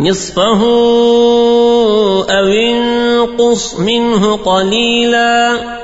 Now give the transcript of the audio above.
نصفه أو انقص منه قليلا.